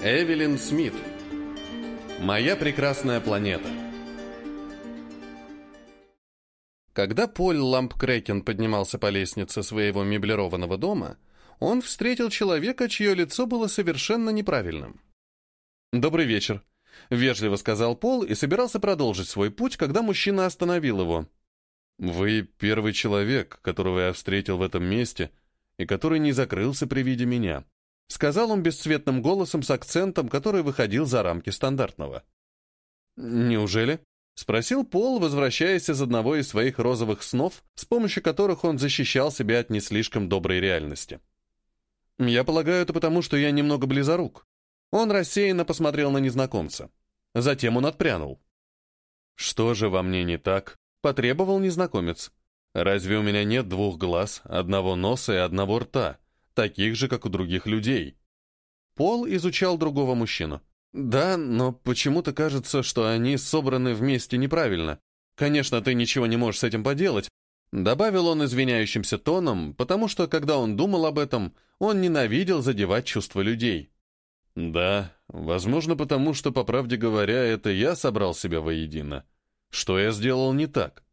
Эвелин Смит. Моя прекрасная планета. Когда Поль Лампкрекен поднимался по лестнице своего меблированного дома, он встретил человека, чье лицо было совершенно неправильным. «Добрый вечер», — вежливо сказал Пол и собирался продолжить свой путь, когда мужчина остановил его. «Вы первый человек, которого я встретил в этом месте, и который не закрылся при виде меня», сказал он бесцветным голосом с акцентом, который выходил за рамки стандартного. «Неужели?» — спросил Пол, возвращаясь из одного из своих розовых снов, с помощью которых он защищал себя от не слишком доброй реальности. «Я полагаю, это потому, что я немного близорук». Он рассеянно посмотрел на незнакомца. Затем он отпрянул. «Что же во мне не так?» — потребовал незнакомец. «Разве у меня нет двух глаз, одного носа и одного рта?» Таких же, как у других людей. Пол изучал другого мужчину. Да, но почему-то кажется, что они собраны вместе неправильно. Конечно, ты ничего не можешь с этим поделать, добавил он извиняющимся тоном, потому что, когда он думал об этом, он ненавидел задевать чувства людей. Да, возможно, потому что, по правде говоря, это я собрал себя воедино. Что я сделал не так?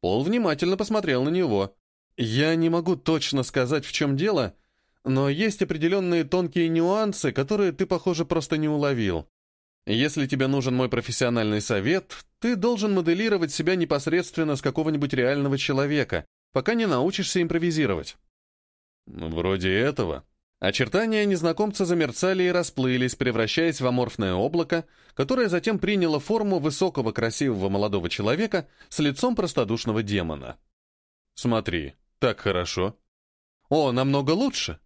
Пол внимательно посмотрел на него. Я не могу точно сказать, в чем дело, но есть определенные тонкие нюансы, которые ты, похоже, просто не уловил. Если тебе нужен мой профессиональный совет, ты должен моделировать себя непосредственно с какого-нибудь реального человека, пока не научишься импровизировать. Вроде этого. Очертания незнакомца замерцали и расплылись, превращаясь в аморфное облако, которое затем приняло форму высокого красивого молодого человека с лицом простодушного демона. Смотри, так хорошо. О, намного лучше.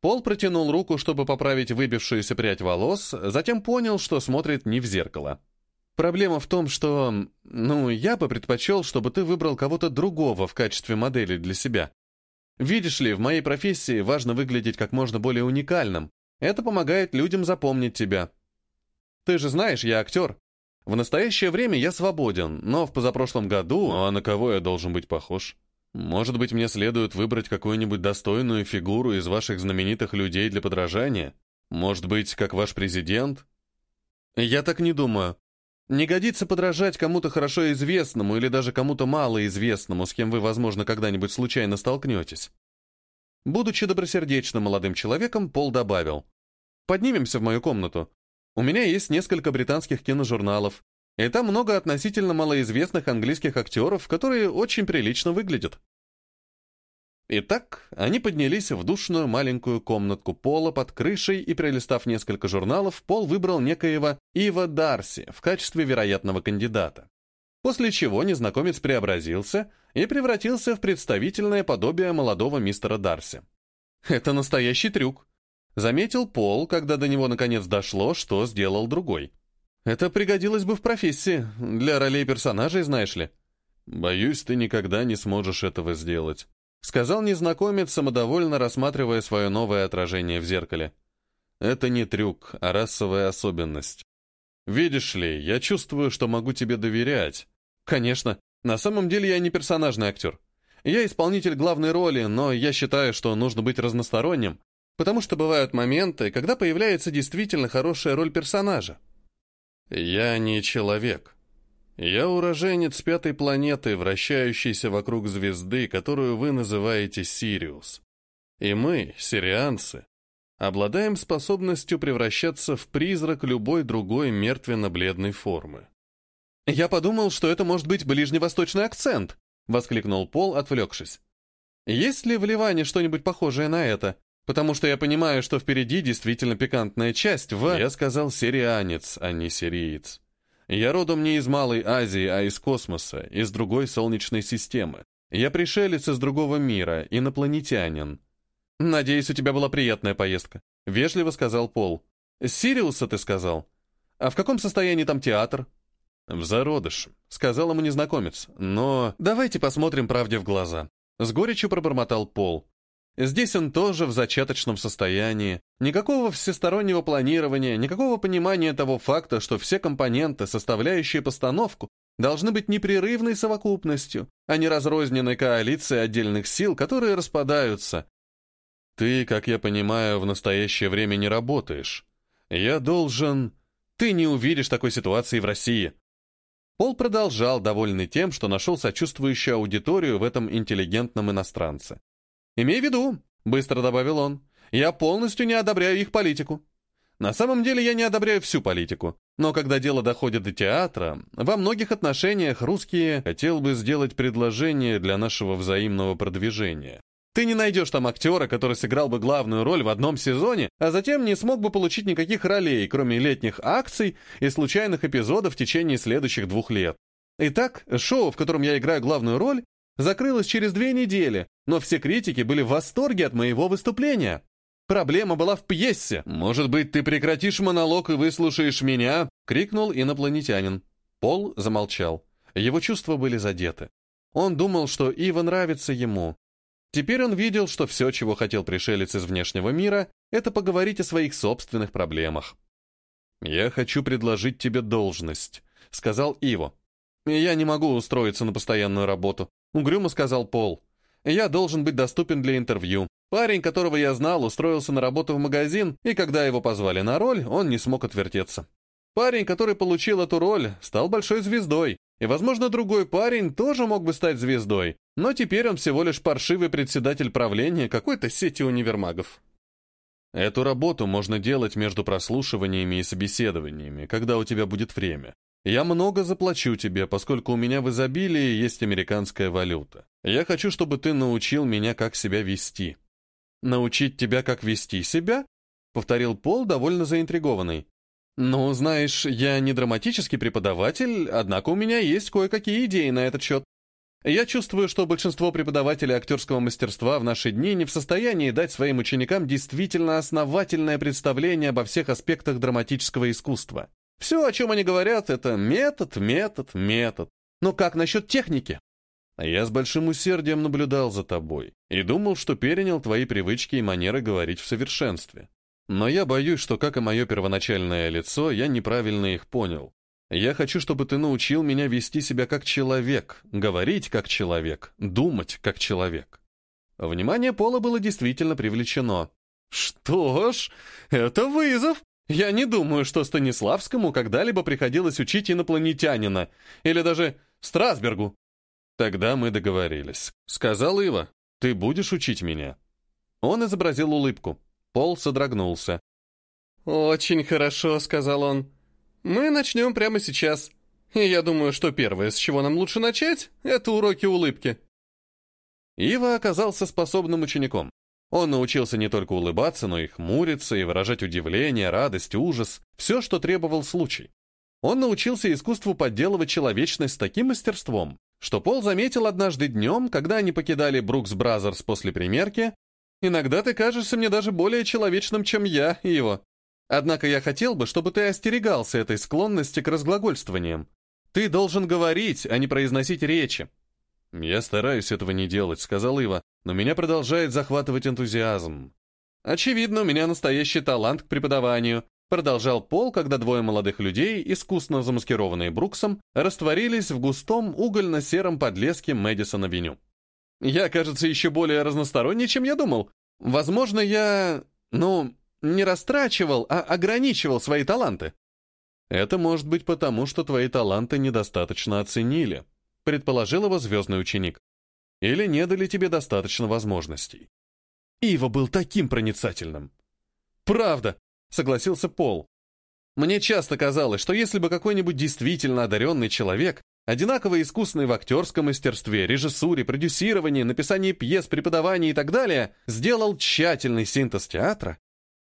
Пол протянул руку, чтобы поправить выбившуюся прядь волос, затем понял, что смотрит не в зеркало. Проблема в том, что... Ну, я бы предпочел, чтобы ты выбрал кого-то другого в качестве модели для себя. Видишь ли, в моей профессии важно выглядеть как можно более уникальным. Это помогает людям запомнить тебя. Ты же знаешь, я актер. В настоящее время я свободен, но в позапрошлом году... А на кого я должен быть похож? Может быть, мне следует выбрать какую-нибудь достойную фигуру из ваших знаменитых людей для подражания? Может быть, как ваш президент? Я так не думаю. Не годится подражать кому-то хорошо известному или даже кому-то малоизвестному, с кем вы, возможно, когда-нибудь случайно столкнетесь. Будучи добросердечным молодым человеком, Пол добавил. «Поднимемся в мою комнату. У меня есть несколько британских киножурналов, и там много относительно малоизвестных английских актеров, которые очень прилично выглядят. Итак, они поднялись в душную маленькую комнатку Пола под крышей и, пролистав несколько журналов, Пол выбрал некоего Ива Дарси в качестве вероятного кандидата. После чего незнакомец преобразился и превратился в представительное подобие молодого мистера Дарси. «Это настоящий трюк», — заметил Пол, когда до него наконец дошло, что сделал другой. Это пригодилось бы в профессии, для ролей персонажей, знаешь ли. Боюсь, ты никогда не сможешь этого сделать, сказал незнакомец, самодовольно рассматривая свое новое отражение в зеркале. Это не трюк, а расовая особенность. Видишь ли, я чувствую, что могу тебе доверять. Конечно, на самом деле я не персонажный актер. Я исполнитель главной роли, но я считаю, что нужно быть разносторонним, потому что бывают моменты, когда появляется действительно хорошая роль персонажа. «Я не человек. Я уроженец пятой планеты, вращающейся вокруг звезды, которую вы называете Сириус. И мы, сирианцы, обладаем способностью превращаться в призрак любой другой мертвенно-бледной формы». «Я подумал, что это может быть ближневосточный акцент», — воскликнул Пол, отвлекшись. «Есть ли в Ливане что-нибудь похожее на это?» Потому что я понимаю, что впереди действительно пикантная часть в... Я сказал сирианец, а не сириец. Я родом не из Малой Азии, а из космоса, из другой солнечной системы. Я пришелец из другого мира, инопланетянин. Надеюсь, у тебя была приятная поездка. Вежливо сказал Пол. Сириуса ты сказал? А в каком состоянии там театр? В зародыш, сказал ему незнакомец. Но давайте посмотрим правде в глаза. С горечью пробормотал Пол. Здесь он тоже в зачаточном состоянии. Никакого всестороннего планирования, никакого понимания того факта, что все компоненты, составляющие постановку, должны быть непрерывной совокупностью, а не разрозненной коалицией отдельных сил, которые распадаются. Ты, как я понимаю, в настоящее время не работаешь. Я должен... Ты не увидишь такой ситуации в России. Пол продолжал, довольный тем, что нашел сочувствующую аудиторию в этом интеллигентном иностранце. «Имей в виду», — быстро добавил он, — «я полностью не одобряю их политику. На самом деле я не одобряю всю политику, но когда дело доходит до театра, во многих отношениях русские хотел бы сделать предложение для нашего взаимного продвижения. Ты не найдешь там актера, который сыграл бы главную роль в одном сезоне, а затем не смог бы получить никаких ролей, кроме летних акций и случайных эпизодов в течение следующих двух лет. Итак, шоу, в котором я играю главную роль, закрылось через две недели, но все критики были в восторге от моего выступления. Проблема была в пьесе. «Может быть, ты прекратишь монолог и выслушаешь меня?» — крикнул инопланетянин. Пол замолчал. Его чувства были задеты. Он думал, что Ива нравится ему, Теперь он видел, что все, чего хотел пришелец из внешнего мира, это поговорить о своих собственных проблемах. «Я хочу предложить тебе должность», — сказал Иво. «Я не могу устроиться на постоянную работу», — угрюмо сказал Пол. «Я должен быть доступен для интервью. Парень, которого я знал, устроился на работу в магазин, и когда его позвали на роль, он не смог отвертеться. Парень, который получил эту роль, стал большой звездой, и, возможно, другой парень тоже мог бы стать звездой, но теперь он всего лишь паршивый председатель правления какой-то сети универмагов. Эту работу можно делать между прослушиваниями и собеседованиями, когда у тебя будет время. Я много заплачу тебе, поскольку у меня в изобилии есть американская валюта. Я хочу, чтобы ты научил меня, как себя вести. Научить тебя, как вести себя? Повторил Пол, довольно заинтригованный. «Ну, знаешь, я не драматический преподаватель, однако у меня есть кое-какие идеи на этот счет. Я чувствую, что большинство преподавателей актерского мастерства в наши дни не в состоянии дать своим ученикам действительно основательное представление обо всех аспектах драматического искусства. Все, о чем они говорят, это метод, метод, метод. Но как насчет техники? Я с большим усердием наблюдал за тобой и думал, что перенял твои привычки и манеры говорить в совершенстве. Но я боюсь, что, как и мое первоначальное лицо, я неправильно их понял. Я хочу, чтобы ты научил меня вести себя как человек, говорить как человек, думать как человек. Внимание Пола было действительно привлечено. Что ж, это вызов. Я не думаю, что Станиславскому когда-либо приходилось учить инопланетянина, или даже Страсбергу. Тогда мы договорились. Сказал Ива, ты будешь учить меня. Он изобразил улыбку. Пол содрогнулся. «Очень хорошо», — сказал он. «Мы начнем прямо сейчас. И я думаю, что первое, с чего нам лучше начать, это уроки улыбки». Ива оказался способным учеником. Он научился не только улыбаться, но и хмуриться, и выражать удивление, радость, ужас, все, что требовал случай. Он научился искусству подделывать человечность с таким мастерством, что Пол заметил однажды днем, когда они покидали Brooks Brothers после примерки, Иногда ты кажешься мне даже более человечным, чем я его. Однако я хотел бы, чтобы ты остерегался этой склонности к разглагольствованиям. Ты должен говорить, а не произносить речи. Я стараюсь этого не делать, сказал Ива, но меня продолжает захватывать энтузиазм. Очевидно, у меня настоящий талант к преподаванию, продолжал Пол, когда двое молодых людей, искусно замаскированные Бруксом, растворились в густом угольно-сером подлеске Мэдисон-авеню. Я, кажется, еще более разносторонний, чем я думал. Возможно, я, ну, не растрачивал, а ограничивал свои таланты. Это может быть потому, что твои таланты недостаточно оценили, предположил его звездный ученик. Или не дали тебе достаточно возможностей. Ива был таким проницательным. Правда, согласился Пол. Мне часто казалось, что если бы какой-нибудь действительно одаренный человек Одинаково искусный в актерском мастерстве, режиссуре, продюсировании, написании пьес, преподавании и так далее, сделал тщательный синтез театра.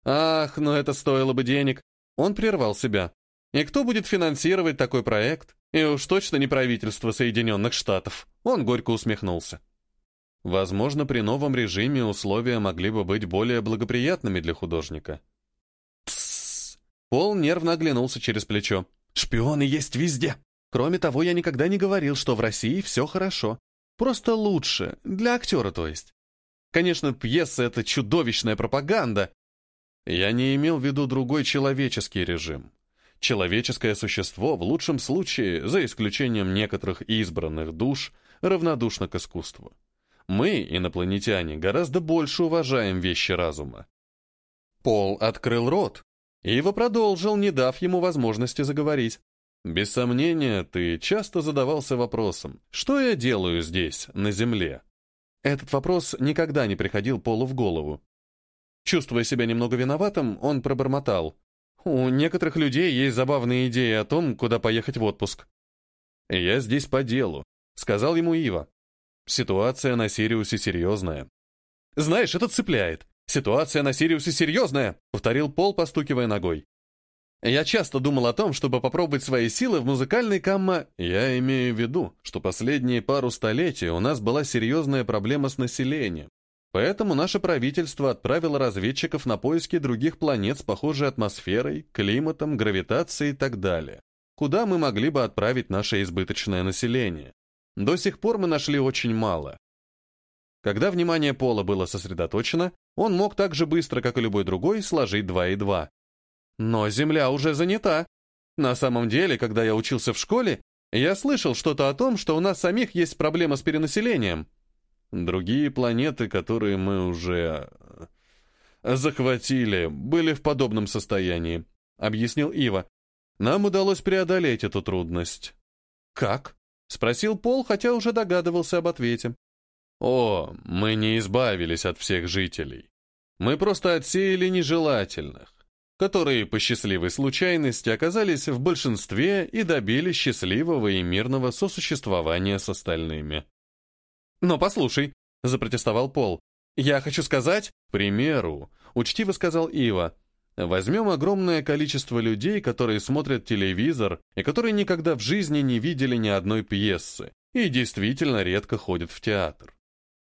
Ах, но это стоило бы денег. Он прервал себя. И кто будет финансировать такой проект? И уж точно не правительство Соединенных Штатов. Он горько усмехнулся. Возможно, при новом режиме условия могли бы быть более благоприятными для художника. Тссс. Пол нервно оглянулся через плечо. «Шпионы есть везде!» Кроме того, я никогда не говорил, что в России все хорошо. Просто лучше, для актера, то есть. Конечно, пьеса — это чудовищная пропаганда. Я не имел в виду другой человеческий режим. Человеческое существо, в лучшем случае, за исключением некоторых избранных душ, равнодушно к искусству. Мы, инопланетяне, гораздо больше уважаем вещи разума. Пол открыл рот. Ива продолжил, не дав ему возможности заговорить. «Без сомнения, ты часто задавался вопросом, что я делаю здесь, на земле?» Этот вопрос никогда не приходил Полу в голову. Чувствуя себя немного виноватым, он пробормотал. «У некоторых людей есть забавные идеи о том, куда поехать в отпуск». «Я здесь по делу», — сказал ему Ива. «Ситуация на Сириусе серьезная». «Знаешь, это цепляет. Ситуация на Сириусе серьезная», — повторил Пол, постукивая ногой. Я часто думал о том, чтобы попробовать свои силы в музыкальной камма. Я имею в виду, что последние пару столетий у нас была серьезная проблема с населением. Поэтому наше правительство отправило разведчиков на поиски других планет с похожей атмосферой, климатом, гравитацией и так далее, куда мы могли бы отправить наше избыточное население. До сих пор мы нашли очень мало. Когда внимание Пола было сосредоточено, он мог так же быстро, как и любой другой, сложить два и два. Но земля уже занята. На самом деле, когда я учился в школе, я слышал что-то о том, что у нас самих есть проблема с перенаселением. Другие планеты, которые мы уже э, захватили, были в подобном состоянии, объяснил Ива. Нам удалось преодолеть эту трудность. Как? спросил Пол, хотя уже догадывался об ответе. О, мы не избавились от всех жителей. Мы просто отсеяли нежелательных которые по счастливой случайности оказались в большинстве и добились счастливого и мирного сосуществования с остальными. «Но послушай», — запротестовал Пол, — «я хочу сказать...» «К примеру», — учтиво сказал Ива, — «возьмем огромное количество людей, которые смотрят телевизор и которые никогда в жизни не видели ни одной пьесы и действительно редко ходят в театр.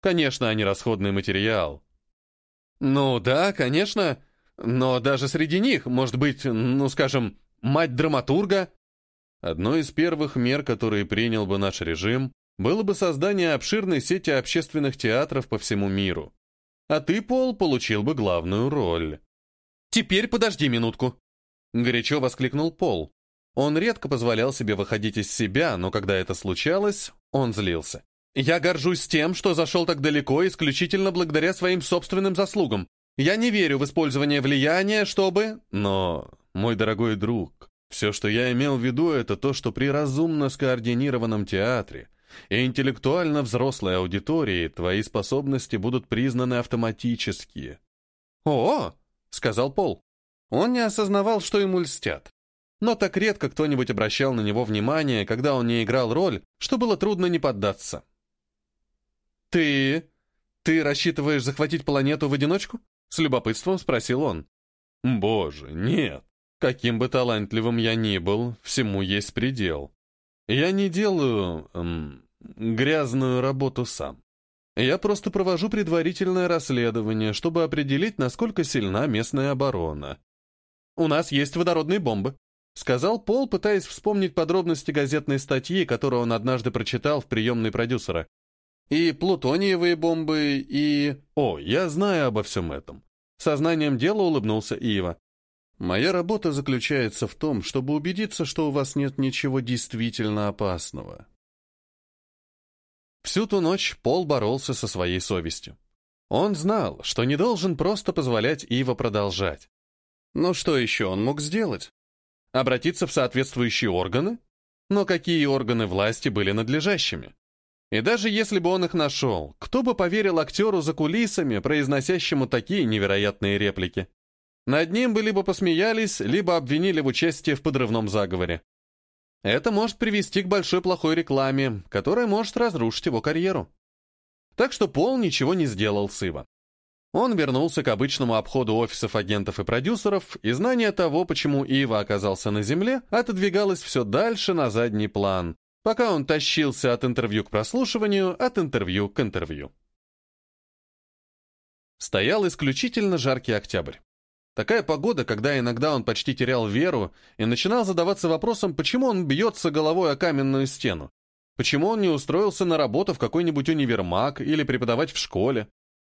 Конечно, они расходный материал». «Ну да, конечно», но даже среди них, может быть, ну скажем, мать драматурга? Одной из первых мер, которые принял бы наш режим, было бы создание обширной сети общественных театров по всему миру. А ты, Пол, получил бы главную роль. «Теперь подожди минутку!» Горячо воскликнул Пол. Он редко позволял себе выходить из себя, но когда это случалось, он злился. «Я горжусь тем, что зашел так далеко исключительно благодаря своим собственным заслугам. Я не верю в использование влияния, чтобы... Но, мой дорогой друг, все, что я имел в виду, это то, что при разумно скоординированном театре и интеллектуально взрослой аудитории твои способности будут признаны автоматически. «О!» — сказал Пол. Он не осознавал, что ему льстят. Но так редко кто-нибудь обращал на него внимание, когда он не играл роль, что было трудно не поддаться. «Ты... ты рассчитываешь захватить планету в одиночку?» С любопытством спросил он. «Боже, нет. Каким бы талантливым я ни был, всему есть предел. Я не делаю... Эм, грязную работу сам. Я просто провожу предварительное расследование, чтобы определить, насколько сильна местная оборона. У нас есть водородные бомбы», — сказал Пол, пытаясь вспомнить подробности газетной статьи, которую он однажды прочитал в приемной продюсера. И плутониевые бомбы, и... О, я знаю обо всем этом. Сознанием дела улыбнулся Ива. Моя работа заключается в том, чтобы убедиться, что у вас нет ничего действительно опасного. Всю ту ночь Пол боролся со своей совестью. Он знал, что не должен просто позволять Ива продолжать. Но что еще он мог сделать? Обратиться в соответствующие органы? Но какие органы власти были надлежащими? И даже если бы он их нашел, кто бы поверил актеру за кулисами, произносящему такие невероятные реплики? Над ним бы либо посмеялись, либо обвинили в участии в подрывном заговоре. Это может привести к большой плохой рекламе, которая может разрушить его карьеру. Так что Пол ничего не сделал с Ива. Он вернулся к обычному обходу офисов агентов и продюсеров, и знание того, почему Ива оказался на земле, отодвигалось все дальше на задний план, пока он тащился от интервью к прослушиванию, от интервью к интервью. Стоял исключительно жаркий октябрь. Такая погода, когда иногда он почти терял веру и начинал задаваться вопросом, почему он бьется головой о каменную стену, почему он не устроился на работу в какой-нибудь универмаг или преподавать в школе.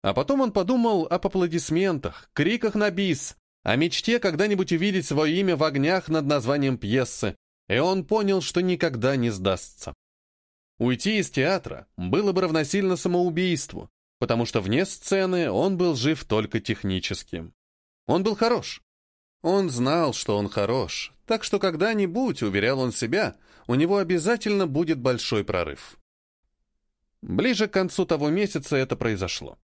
А потом он подумал об аплодисментах, криках на бис, о мечте когда-нибудь увидеть свое имя в огнях над названием пьесы, и он понял, что никогда не сдастся. Уйти из театра было бы равносильно самоубийству, потому что вне сцены он был жив только технически. Он был хорош. Он знал, что он хорош, так что когда-нибудь, уверял он себя, у него обязательно будет большой прорыв. Ближе к концу того месяца это произошло.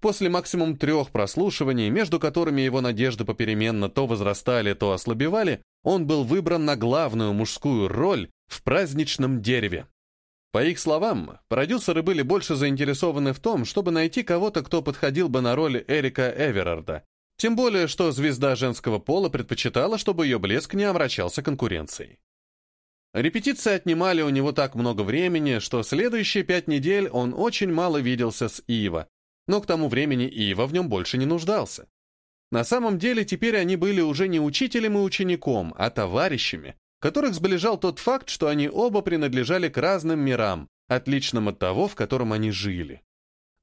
После максимум трех прослушиваний, между которыми его надежды попеременно то возрастали, то ослабевали, он был выбран на главную мужскую роль в праздничном дереве. По их словам, продюсеры были больше заинтересованы в том, чтобы найти кого-то, кто подходил бы на роль Эрика Эверарда. Тем более, что звезда женского пола предпочитала, чтобы ее блеск не омрачался конкуренцией. Репетиции отнимали у него так много времени, что следующие пять недель он очень мало виделся с Ива, но к тому времени Ива в нем больше не нуждался. На самом деле теперь они были уже не учителем и учеником, а товарищами, которых сближал тот факт, что они оба принадлежали к разным мирам, отличным от того, в котором они жили.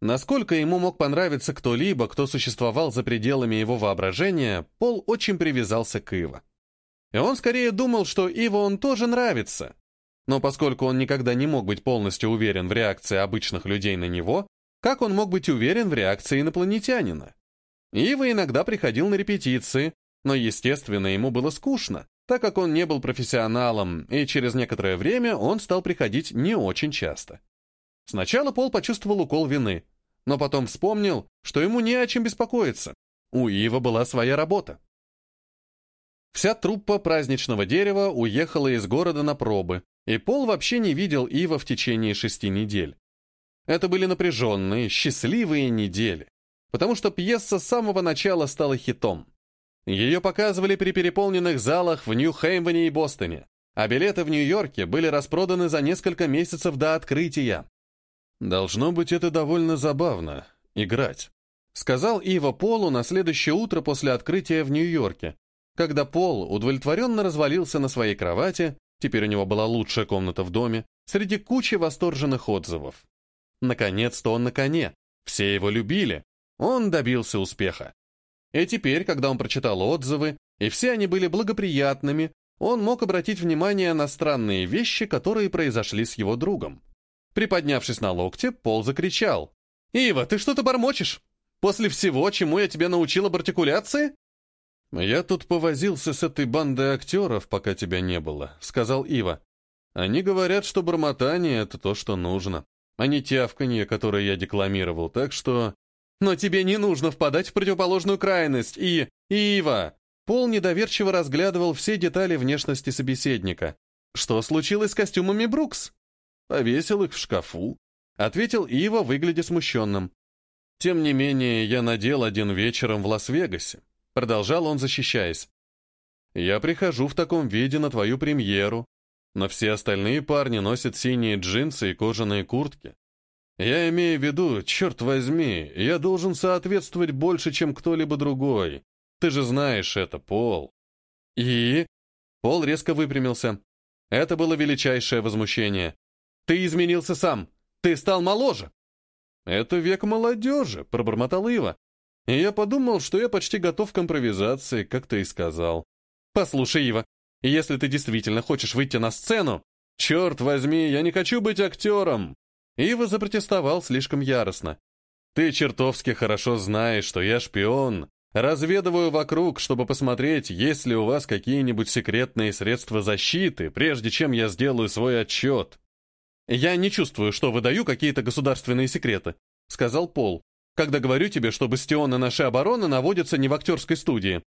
Насколько ему мог понравиться кто-либо, кто существовал за пределами его воображения, Пол очень привязался к Ива. И он скорее думал, что Ива он тоже нравится. Но поскольку он никогда не мог быть полностью уверен в реакции обычных людей на него, как он мог быть уверен в реакции инопланетянина? Ива иногда приходил на репетиции, но, естественно, ему было скучно, так как он не был профессионалом, и через некоторое время он стал приходить не очень часто. Сначала Пол почувствовал укол вины, но потом вспомнил, что ему не о чем беспокоиться. У Ива была своя работа. Вся труппа праздничного дерева уехала из города на пробы, и Пол вообще не видел Ива в течение шести недель. Это были напряженные, счастливые недели, потому что пьеса с самого начала стала хитом. Ее показывали при переполненных залах в Нью-Хеймвене и Бостоне, а билеты в Нью-Йорке были распроданы за несколько месяцев до открытия. «Должно быть, это довольно забавно — играть», — сказал Ива Полу на следующее утро после открытия в Нью-Йорке, когда Пол удовлетворенно развалился на своей кровати, теперь у него была лучшая комната в доме, среди кучи восторженных отзывов. Наконец-то он на коне, все его любили, он добился успеха. И теперь, когда он прочитал отзывы, и все они были благоприятными, он мог обратить внимание на странные вещи, которые произошли с его другом. Приподнявшись на локте, Пол закричал. «Ива, ты что-то бормочешь? После всего, чему я тебя научил об артикуляции?» «Я тут повозился с этой бандой актеров, пока тебя не было», — сказал Ива. «Они говорят, что бормотание — это то, что нужно, а не тявканье, которое я декламировал, так что...» Но тебе не нужно впадать в противоположную крайность, и... Ива!» Пол недоверчиво разглядывал все детали внешности собеседника. «Что случилось с костюмами Брукс?» «Повесил их в шкафу», — ответил Ива, выглядя смущенным. «Тем не менее, я надел один вечером в Лас-Вегасе», — продолжал он, защищаясь. «Я прихожу в таком виде на твою премьеру, но все остальные парни носят синие джинсы и кожаные куртки. Я имею в виду, черт возьми, я должен соответствовать больше, чем кто-либо другой. Ты же знаешь это, Пол. И? Пол резко выпрямился. Это было величайшее возмущение. Ты изменился сам. Ты стал моложе. Это век молодежи, пробормотал Ива. И я подумал, что я почти готов к импровизации, как ты и сказал. Послушай, Ива, если ты действительно хочешь выйти на сцену, черт возьми, я не хочу быть актером. Ива запротестовал слишком яростно. «Ты чертовски хорошо знаешь, что я шпион. Разведываю вокруг, чтобы посмотреть, есть ли у вас какие-нибудь секретные средства защиты, прежде чем я сделаю свой отчет». «Я не чувствую, что выдаю какие-то государственные секреты», — сказал Пол, «когда говорю тебе, что бастионы нашей обороны наводятся не в актерской студии».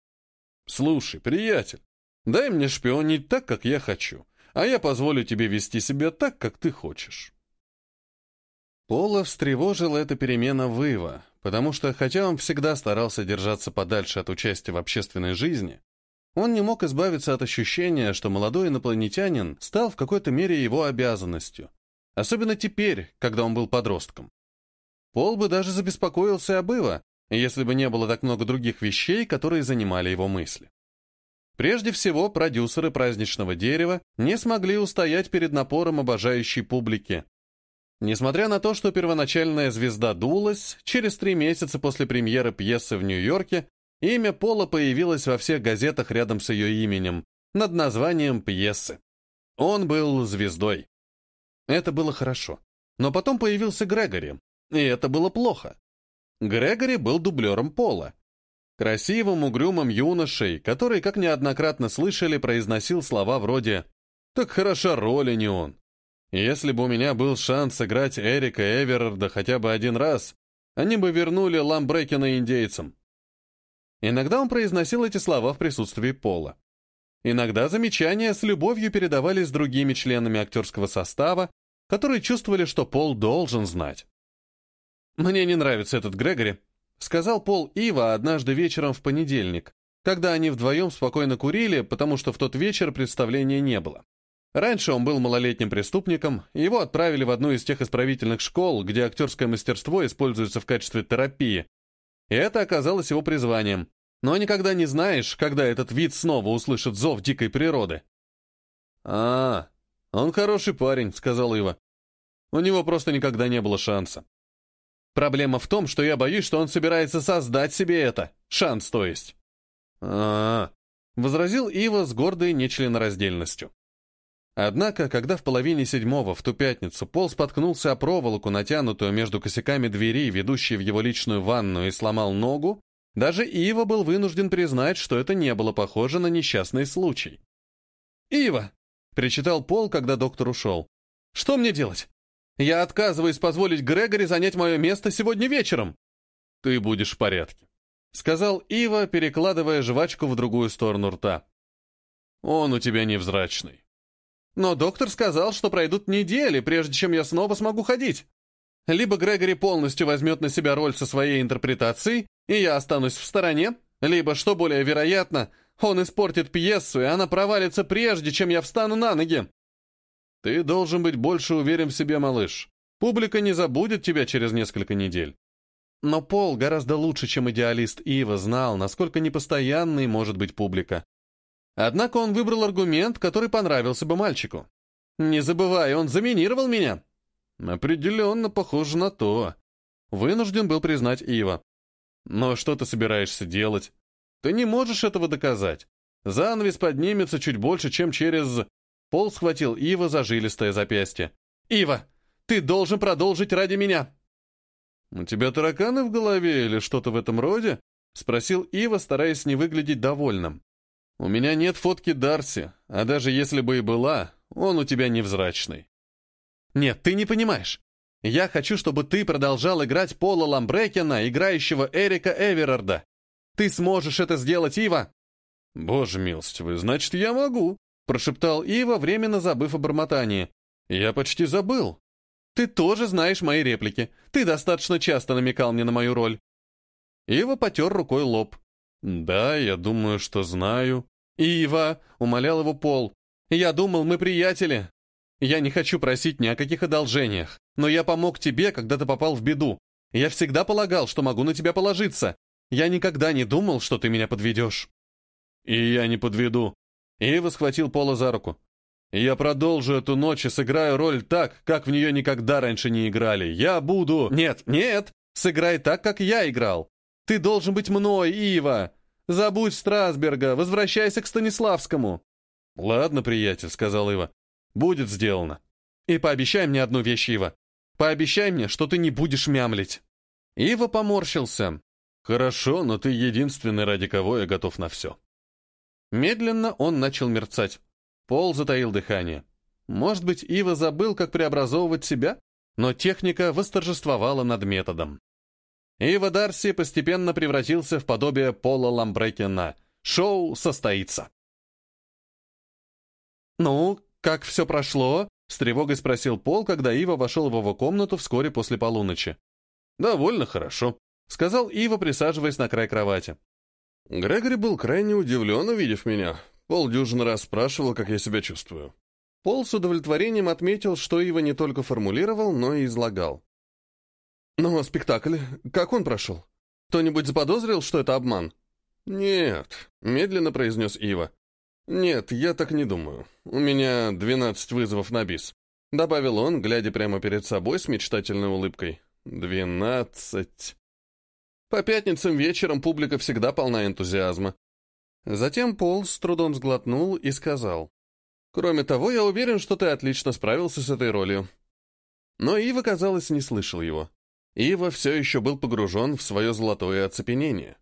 «Слушай, приятель, дай мне шпионить так, как я хочу, а я позволю тебе вести себя так, как ты хочешь». Пола встревожила эта перемена Выва, потому что, хотя он всегда старался держаться подальше от участия в общественной жизни, он не мог избавиться от ощущения, что молодой инопланетянин стал в какой-то мере его обязанностью, особенно теперь, когда он был подростком. Пол бы даже забеспокоился об Ива, если бы не было так много других вещей, которые занимали его мысли. Прежде всего, продюсеры праздничного дерева не смогли устоять перед напором обожающей публики, Несмотря на то, что первоначальная звезда дулась, через три месяца после премьеры пьесы в Нью-Йорке имя Пола появилось во всех газетах рядом с ее именем, над названием пьесы. Он был звездой. Это было хорошо. Но потом появился Грегори, и это было плохо. Грегори был дублером Пола. Красивым, угрюмым юношей, который, как неоднократно слышали, произносил слова вроде «Так хороша роль, а не он». Если бы у меня был шанс сыграть Эрика Эверарда хотя бы один раз, они бы вернули Ламбрекена индейцам. Иногда он произносил эти слова в присутствии Пола. Иногда замечания с любовью передавались другими членами актерского состава, которые чувствовали, что Пол должен знать. «Мне не нравится этот Грегори», — сказал Пол Ива однажды вечером в понедельник, когда они вдвоем спокойно курили, потому что в тот вечер представления не было. Раньше он был малолетним преступником, его отправили в одну из тех исправительных школ, где актерское мастерство используется в качестве терапии. И это оказалось его призванием. Но никогда не знаешь, когда этот вид снова услышит зов дикой природы. «А, он хороший парень», — сказал Ива. «У него просто никогда не было шанса. Проблема в том, что я боюсь, что он собирается создать себе это. Шанс, то есть». «А, -а, -а возразил Ива с гордой нечленораздельностью. Однако, когда в половине седьмого в ту пятницу Пол споткнулся о проволоку, натянутую между косяками двери, ведущей в его личную ванну, и сломал ногу, даже Ива был вынужден признать, что это не было похоже на несчастный случай. «Ива!» — причитал Пол, когда доктор ушел. «Что мне делать? Я отказываюсь позволить Грегори занять мое место сегодня вечером!» «Ты будешь в порядке», — сказал Ива, перекладывая жвачку в другую сторону рта. «Он у тебя невзрачный». Но доктор сказал, что пройдут недели, прежде чем я снова смогу ходить. Либо Грегори полностью возьмет на себя роль со своей интерпретацией, и я останусь в стороне, либо, что более вероятно, он испортит пьесу, и она провалится прежде, чем я встану на ноги. Ты должен быть больше уверен в себе, малыш. Публика не забудет тебя через несколько недель. Но Пол гораздо лучше, чем идеалист Ива, знал, насколько непостоянной может быть публика. Однако он выбрал аргумент, который понравился бы мальчику. «Не забывай, он заминировал меня!» «Определенно похоже на то». Вынужден был признать Ива. «Но что ты собираешься делать? Ты не можешь этого доказать. Занавес поднимется чуть больше, чем через...» Пол схватил Ива за жилистое запястье. «Ива, ты должен продолжить ради меня!» «У тебя тараканы в голове или что-то в этом роде?» — спросил Ива, стараясь не выглядеть довольным. «У меня нет фотки Дарси, а даже если бы и была, он у тебя невзрачный». «Нет, ты не понимаешь. Я хочу, чтобы ты продолжал играть Пола Ламбрекена, играющего Эрика Эверарда. Ты сможешь это сделать, Ива!» «Боже милостивый, значит, я могу», — прошептал Ива, временно забыв о бормотании. «Я почти забыл». «Ты тоже знаешь мои реплики. Ты достаточно часто намекал мне на мою роль». Ива потер рукой лоб. «Да, я думаю, что знаю». «Ива!» — умолял его Пол. «Я думал, мы приятели. Я не хочу просить ни о каких одолжениях, но я помог тебе, когда ты попал в беду. Я всегда полагал, что могу на тебя положиться. Я никогда не думал, что ты меня подведешь». «И я не подведу». Ива схватил Пола за руку. «Я продолжу эту ночь и сыграю роль так, как в нее никогда раньше не играли. Я буду...» «Нет, нет! Сыграй так, как я играл. Ты должен быть мной, Ива! Забудь Страсберга, возвращайся к Станиславскому!» «Ладно, приятель», — сказал Ива. «Будет сделано. И пообещай мне одну вещь, Ива. Пообещай мне, что ты не будешь мямлить». Ива поморщился. «Хорошо, но ты единственный, ради кого я готов на все». Медленно он начал мерцать. Пол затаил дыхание. Может быть, Ива забыл, как преобразовывать себя? Но техника восторжествовала над методом. Ива Дарси постепенно превратился в подобие Пола Ламбрекена. Шоу состоится. «Ну, как все прошло?» — с тревогой спросил Пол, когда Ива вошел в его комнату вскоре после полуночи. «Довольно хорошо», — сказал Ива, присаживаясь на край кровати. Грегори был крайне удивлен, увидев меня. Пол дюжин раз спрашивал, как я себя чувствую. Пол с удовлетворением отметил, что Ива не только формулировал, но и излагал. «Но спектакль, как он прошел? Кто-нибудь заподозрил, что это обман?» «Нет», — медленно произнес Ива. «Нет, я так не думаю. У меня двенадцать вызовов на бис», — добавил он, глядя прямо перед собой с мечтательной улыбкой. «Двенадцать...» По пятницам вечером публика всегда полна энтузиазма. Затем Пол с трудом сглотнул и сказал. «Кроме того, я уверен, что ты отлично справился с этой ролью». Но Ива, казалось, не слышал его. Ива все еще был погружен в свое золотое оцепенение.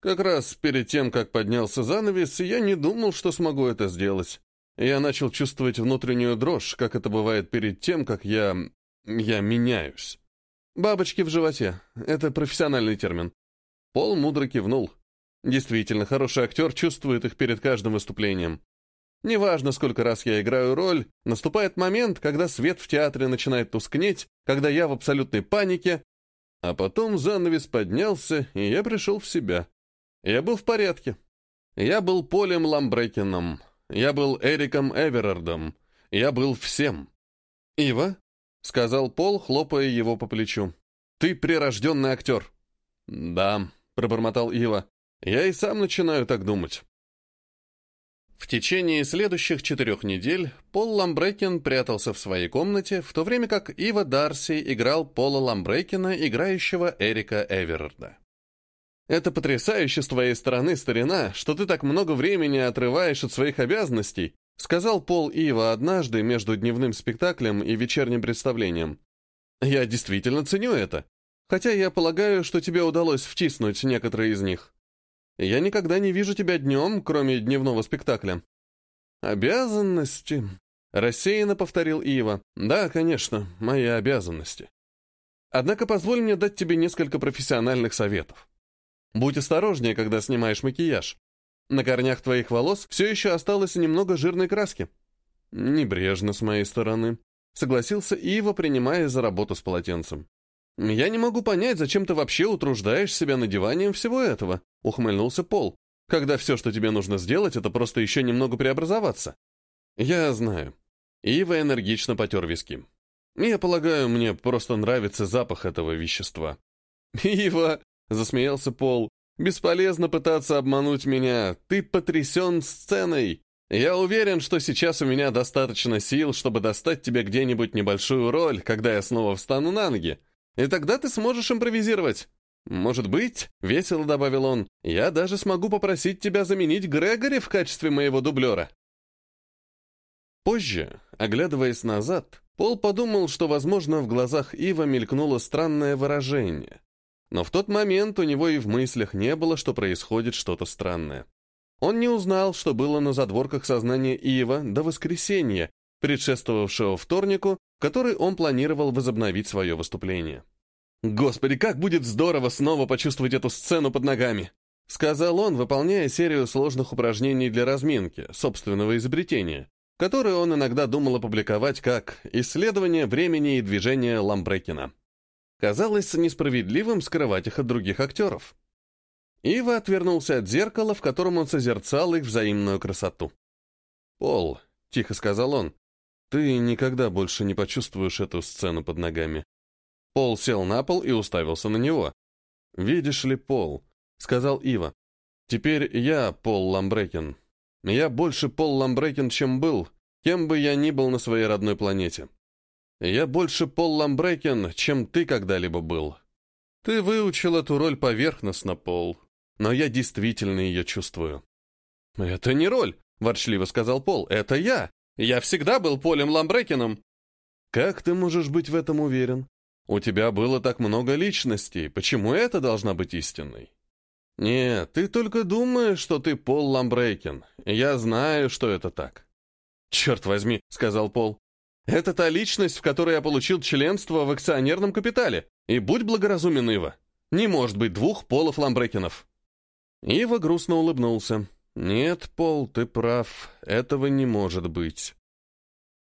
Как раз перед тем, как поднялся занавес, я не думал, что смогу это сделать. Я начал чувствовать внутреннюю дрожь, как это бывает перед тем, как я... я меняюсь. Бабочки в животе — это профессиональный термин. Пол мудро кивнул. Действительно, хороший актер чувствует их перед каждым выступлением. Неважно, сколько раз я играю роль, наступает момент, когда свет в театре начинает тускнеть, когда я в абсолютной панике, а потом занавес поднялся, и я пришел в себя. Я был в порядке. Я был Полем Ламбрекином. Я был Эриком Эверардом. Я был всем. «Ива?» — сказал Пол, хлопая его по плечу. «Ты прирожденный актер». «Да», — пробормотал Ива. «Я и сам начинаю так думать». В течение следующих четырех недель Пол Ламбрекин прятался в своей комнате, в то время как Ива Дарси играл Пола Ламбрекина, играющего Эрика Эверарда. «Это потрясающе с твоей стороны, старина, что ты так много времени отрываешь от своих обязанностей», сказал Пол Ива однажды между дневным спектаклем и вечерним представлением. «Я действительно ценю это, хотя я полагаю, что тебе удалось втиснуть некоторые из них». Я никогда не вижу тебя днем, кроме дневного спектакля». «Обязанности?» — рассеянно повторил Ива. «Да, конечно, мои обязанности. Однако позволь мне дать тебе несколько профессиональных советов. Будь осторожнее, когда снимаешь макияж. На корнях твоих волос все еще осталось немного жирной краски». «Небрежно с моей стороны», — согласился Ива, принимая за работу с полотенцем. «Я не могу понять, зачем ты вообще утруждаешь себя надеванием всего этого», — ухмыльнулся Пол, «когда все, что тебе нужно сделать, это просто еще немного преобразоваться». «Я знаю». Ива энергично потер виски. «Я полагаю, мне просто нравится запах этого вещества». «Ива!» — засмеялся Пол. «Бесполезно пытаться обмануть меня. Ты потрясен сценой. Я уверен, что сейчас у меня достаточно сил, чтобы достать тебе где-нибудь небольшую роль, когда я снова встану на ноги. И тогда ты сможешь импровизировать. Может быть, — весело добавил он, — я даже смогу попросить тебя заменить Грегори в качестве моего дублера. Позже, оглядываясь назад, Пол подумал, что, возможно, в глазах Ива мелькнуло странное выражение. Но в тот момент у него и в мыслях не было, что происходит что-то странное. Он не узнал, что было на задворках сознания Ива до воскресенья, предшествовавшего вторнику, который он планировал возобновить свое выступление. «Господи, как будет здорово снова почувствовать эту сцену под ногами!» Сказал он, выполняя серию сложных упражнений для разминки, собственного изобретения, которые он иногда думал опубликовать как «Исследование времени и движения Ламбрекина». Казалось несправедливым скрывать их от других актеров. Ива отвернулся от зеркала, в котором он созерцал их взаимную красоту. «Пол», — тихо сказал он, ты никогда больше не почувствуешь эту сцену под ногами. Пол сел на пол и уставился на него. «Видишь ли, Пол», — сказал Ива, — «теперь я Пол Ламбрекин. Я больше Пол Ламбрекин, чем был, кем бы я ни был на своей родной планете. Я больше Пол Ламбрекин, чем ты когда-либо был. Ты выучил эту роль поверхностно, Пол, но я действительно ее чувствую». «Это не роль», — ворчливо сказал Пол, — «это я. Я всегда был Полем Ламбрекином». «Как ты можешь быть в этом уверен? У тебя было так много личностей. Почему это должна быть истинной?» «Нет, ты только думаешь, что ты Пол Ламбрекин. Я знаю, что это так». «Черт возьми», — сказал Пол. «Это та личность, в которой я получил членство в акционерном капитале. И будь благоразумен, Ива. Не может быть двух Полов Ламбрекинов». Ива грустно улыбнулся. «Нет, Пол, ты прав. Этого не может быть».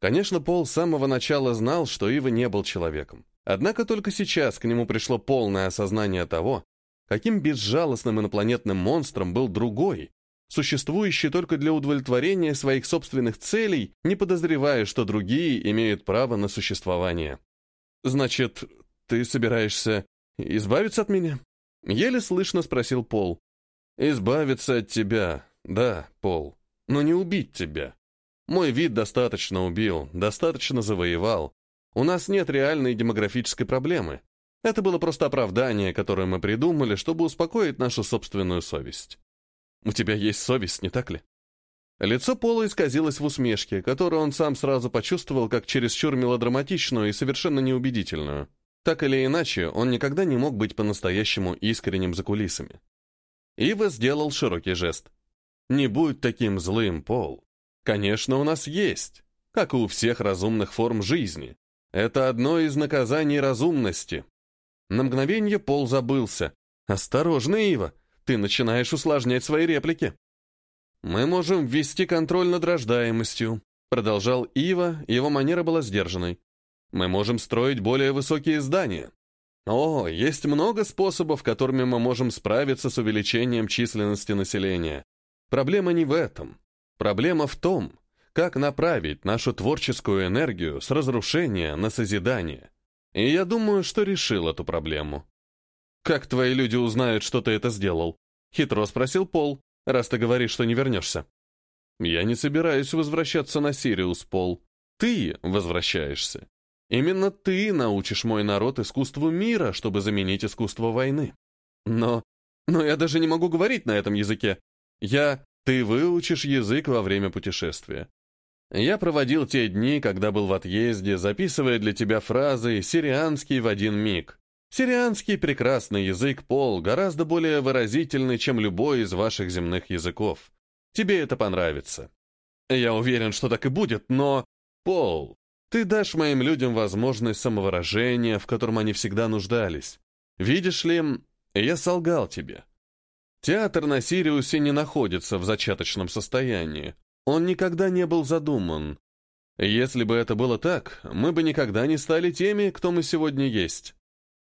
Конечно, Пол с самого начала знал, что Ива не был человеком. Однако только сейчас к нему пришло полное осознание того, каким безжалостным инопланетным монстром был другой, существующий только для удовлетворения своих собственных целей, не подозревая, что другие имеют право на существование. «Значит, ты собираешься избавиться от меня?» Еле слышно спросил Пол. «Избавиться от тебя, да, Пол, но не убить тебя. Мой вид достаточно убил, достаточно завоевал. У нас нет реальной демографической проблемы. Это было просто оправдание, которое мы придумали, чтобы успокоить нашу собственную совесть. У тебя есть совесть, не так ли? Лицо Пола исказилось в усмешке, которую он сам сразу почувствовал как чересчур мелодраматичную и совершенно неубедительную. Так или иначе, он никогда не мог быть по-настоящему искренним за кулисами. Ива сделал широкий жест. «Не будь таким злым, Пол. Конечно, у нас есть, как и у всех разумных форм жизни. Это одно из наказаний разумности». На мгновение Пол забылся. «Осторожно, Ива, ты начинаешь усложнять свои реплики». «Мы можем ввести контроль над рождаемостью», продолжал Ива, его манера была сдержанной. «Мы можем строить более высокие здания. О, есть много способов, которыми мы можем справиться с увеличением численности населения. Проблема не в этом. Проблема в том, как направить нашу творческую энергию с разрушения на созидание. И я думаю, что решил эту проблему. «Как твои люди узнают, что ты это сделал?» — хитро спросил Пол, раз ты говоришь, что не вернешься. «Я не собираюсь возвращаться на Сириус, Пол. Ты возвращаешься. Именно ты научишь мой народ искусству мира, чтобы заменить искусство войны. Но... но я даже не могу говорить на этом языке. Я... Ты выучишь язык во время путешествия. Я проводил те дни, когда был в отъезде, записывая для тебя фразы «сирианский в один миг». Сирианский прекрасный язык, Пол, гораздо более выразительный, чем любой из ваших земных языков. Тебе это понравится. Я уверен, что так и будет, но... Пол, ты дашь моим людям возможность самовыражения, в котором они всегда нуждались. Видишь ли, я солгал тебе. Театр на Сириусе не находится в зачаточном состоянии. Он никогда не был задуман. Если бы это было так, мы бы никогда не стали теми, кто мы сегодня есть.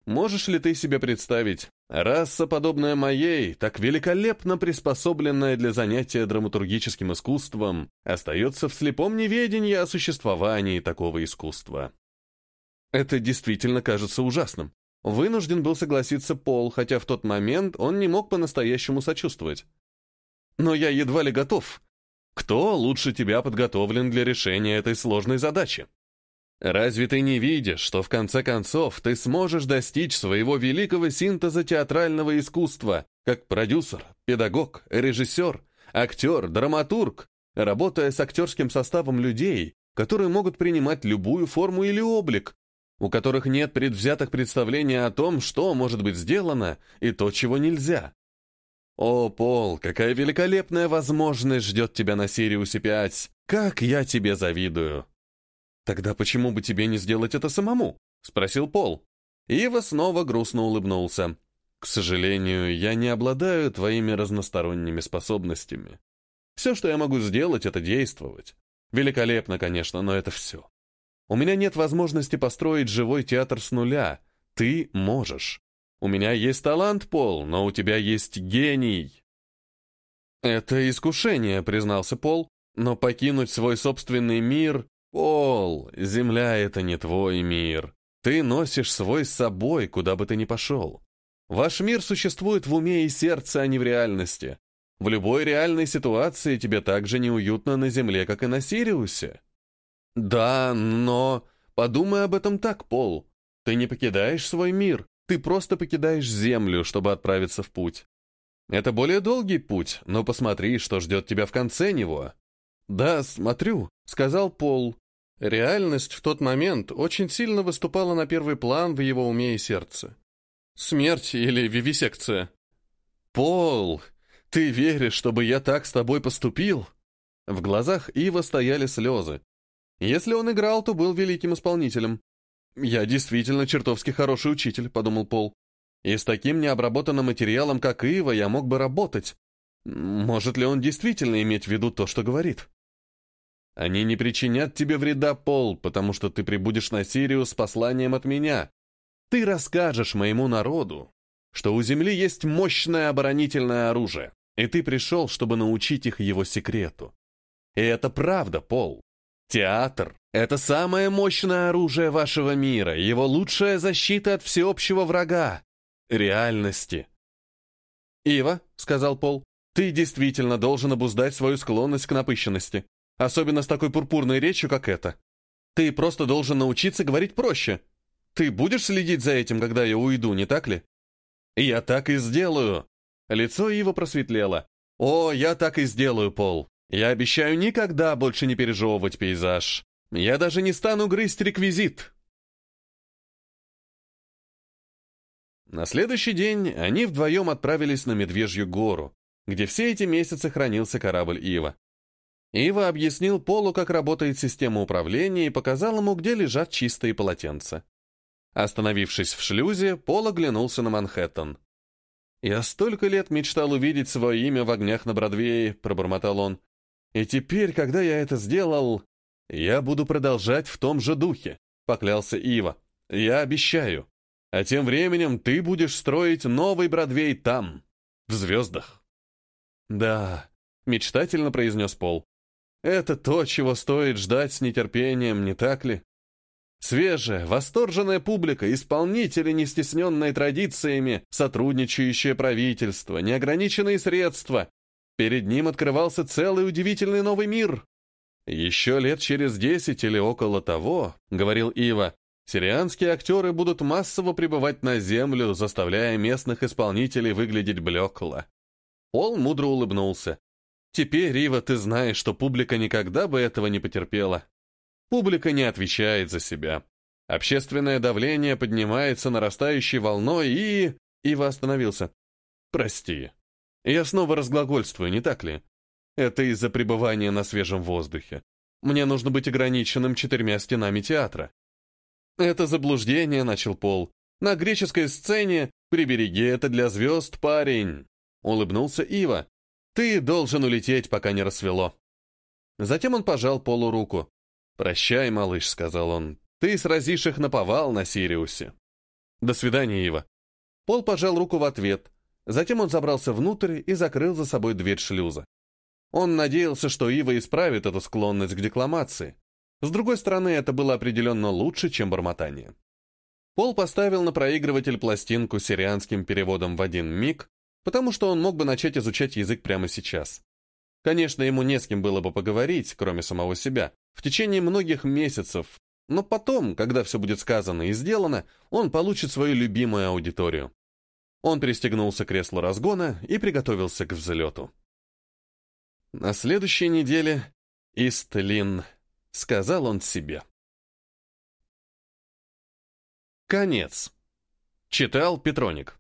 Можешь ли ты себе представить, раса, подобная моей, так великолепно приспособленная для занятия драматургическим искусством, остается в слепом неведении о существовании такого искусства? Это действительно кажется ужасным. Вынужден был согласиться Пол, хотя в тот момент он не мог по-настоящему сочувствовать. Но я едва ли готов. Кто лучше тебя подготовлен для решения этой сложной задачи? Разве ты не видишь, что в конце концов ты сможешь достичь своего великого синтеза театрального искусства, как продюсер, педагог, режиссер, актер, драматург, работая с актерским составом людей, которые могут принимать любую форму или облик, у которых нет предвзятых представлений о том, что может быть сделано и то, чего нельзя. О, Пол, какая великолепная возможность ждет тебя на Сириусе 5! Как я тебе завидую! «Тогда почему бы тебе не сделать это самому?» — спросил Пол. Ива снова грустно улыбнулся. «К сожалению, я не обладаю твоими разносторонними способностями. Все, что я могу сделать, это действовать. Великолепно, конечно, но это все. У меня нет возможности построить живой театр с нуля. Ты можешь. У меня есть талант, Пол, но у тебя есть гений». «Это искушение», — признался Пол, «но покинуть свой собственный мир «Пол, земля — это не твой мир. Ты носишь свой с собой, куда бы ты ни пошел. Ваш мир существует в уме и сердце, а не в реальности. В любой реальной ситуации тебе так же неуютно на земле, как и на Сириусе». «Да, но...» «Подумай об этом так, Пол. Ты не покидаешь свой мир, ты просто покидаешь землю, чтобы отправиться в путь. Это более долгий путь, но посмотри, что ждет тебя в конце него». «Да, смотрю», — сказал Пол. Реальность в тот момент очень сильно выступала на первый план в его уме и сердце. Смерть или вивисекция. «Пол, ты веришь, чтобы я так с тобой поступил?» В глазах Ива стояли слезы. Если он играл, то был великим исполнителем. «Я действительно чертовски хороший учитель», — подумал Пол. «И с таким необработанным материалом, как Ива, я мог бы работать. Может ли он действительно иметь в виду то, что говорит?» Они не причинят тебе вреда, Пол, потому что ты прибудешь на Сирию с посланием от меня. Ты расскажешь моему народу, что у Земли есть мощное оборонительное оружие, и ты пришел, чтобы научить их его секрету. И это правда, Пол. Театр — это самое мощное оружие вашего мира, его лучшая защита от всеобщего врага — реальности. «Ива», — сказал Пол, — «ты действительно должен обуздать свою склонность к напыщенности. Особенно с такой пурпурной речью, как эта. Ты просто должен научиться говорить проще. Ты будешь следить за этим, когда я уйду, не так ли? Я так и сделаю. Лицо его просветлело. О, я так и сделаю, Пол. Я обещаю никогда больше не пережевывать пейзаж. Я даже не стану грызть реквизит. На следующий день они вдвоем отправились на Медвежью гору, где все эти месяцы хранился корабль Ива. Ива объяснил Полу, как работает система управления, и показал ему, где лежат чистые полотенца. Остановившись в шлюзе, Пол оглянулся на Манхэттен. «Я столько лет мечтал увидеть свое имя в огнях на Бродвее», — пробормотал он. «И теперь, когда я это сделал, я буду продолжать в том же духе», — поклялся Ива. «Я обещаю. А тем временем ты будешь строить новый Бродвей там, в звездах». «Да», — мечтательно произнес Пол. «Это то, чего стоит ждать с нетерпением, не так ли?» Свежая, восторженная публика, исполнители, не стесненные традициями, сотрудничающее правительство, неограниченные средства. Перед ним открывался целый удивительный новый мир. Еще лет через десять или около того, говорил Ива, Сирианские актеры будут массово прибывать на землю, заставляя местных исполнителей выглядеть блекло. Пол мудро улыбнулся. «Теперь, Ива, ты знаешь, что публика никогда бы этого не потерпела. Публика не отвечает за себя. Общественное давление поднимается нарастающей волной и...» Ива остановился. «Прости. Я снова разглагольствую, не так ли? Это из-за пребывания на свежем воздухе. Мне нужно быть ограниченным четырьмя стенами театра. «Это заблуждение», — начал Пол. «На греческой сцене прибереги это для звезд, парень!» Улыбнулся Ива. «Ты должен улететь, пока не рассвело». Затем он пожал Полу руку. «Прощай, малыш», — сказал он. «Ты сразишь их на повал на Сириусе». «До свидания, Ива». Пол пожал руку в ответ. Затем он забрался внутрь и закрыл за собой дверь шлюза. Он надеялся, что Ива исправит эту склонность к декламации. С другой стороны, это было определенно лучше, чем бормотание. Пол поставил на проигрыватель пластинку с сирианским переводом в один миг, потому что он мог бы начать изучать язык прямо сейчас. Конечно, ему не с кем было бы поговорить, кроме самого себя, в течение многих месяцев, но потом, когда все будет сказано и сделано, он получит свою любимую аудиторию. Он пристегнулся к креслу разгона и приготовился к взлету. На следующей неделе Истлин — сказал он себе. Конец. Читал Петроник.